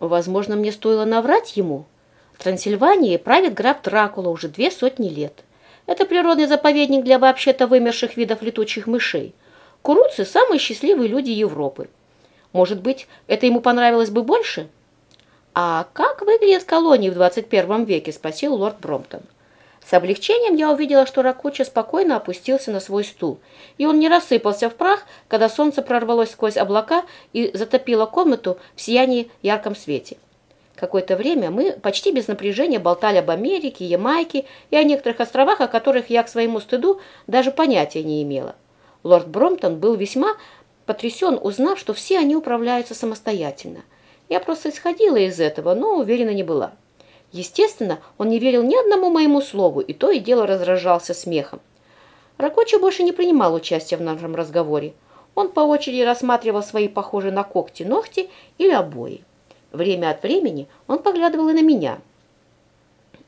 Возможно, мне стоило наврать ему. Трансильванией правит граф Дракула уже две сотни лет. Это природный заповедник для вообще-то вымерших видов летучих мышей. Куруцы – самые счастливые люди Европы. Может быть, это ему понравилось бы больше? «А как выглядят колонии в 21 веке?» – спросил лорд Бромптон. С облегчением я увидела, что Ракуча спокойно опустился на свой стул, и он не рассыпался в прах, когда солнце прорвалось сквозь облака и затопило комнату в сиянии ярком свете. Какое-то время мы почти без напряжения болтали об Америке, Ямайке и о некоторых островах, о которых я к своему стыду даже понятия не имела. Лорд Бромптон был весьма потрясен, узнав, что все они управляются самостоятельно. Я просто исходила из этого, но уверена не была. Естественно, он не верил ни одному моему слову, и то и дело раздражался смехом. Ракочи больше не принимал участия в нашем разговоре. Он по очереди рассматривал свои похожие на когти ногти или обои. Время от времени он поглядывал и на меня.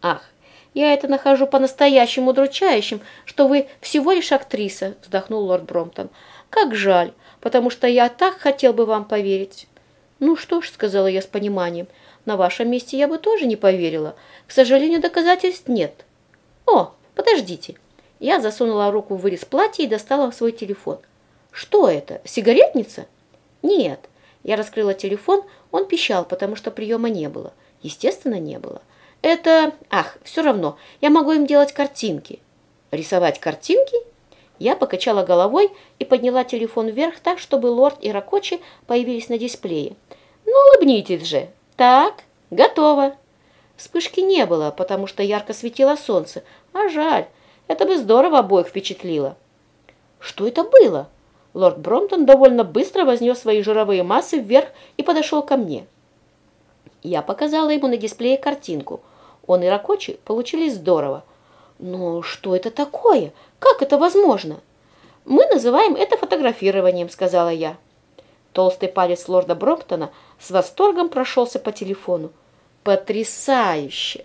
«Ах, я это нахожу по-настоящему удручающим, что вы всего лишь актриса», — вздохнул лорд Бромптон. «Как жаль, потому что я так хотел бы вам поверить». «Ну что ж», — сказала я с пониманием, — «на вашем месте я бы тоже не поверила. К сожалению, доказательств нет». «О, подождите». Я засунула руку в вырез платья и достала свой телефон. «Что это? Сигаретница?» «Нет». Я раскрыла телефон, он пищал, потому что приема не было. Естественно, не было. Это... Ах, все равно, я могу им делать картинки. Рисовать картинки? Я покачала головой и подняла телефон вверх так, чтобы лорд и Ракочи появились на дисплее. Ну, улыбнитесь же. Так, готово. Вспышки не было, потому что ярко светило солнце. А жаль, это бы здорово обоих впечатлило. Что это было? Лорд Бромтон довольно быстро вознес свои жировые массы вверх и подошел ко мне. Я показала ему на дисплее картинку. Он и Ракочи получились здорово. Но что это такое? Как это возможно? Мы называем это фотографированием, сказала я. Толстый палец лорда Бромптона с восторгом прошелся по телефону. Потрясающе!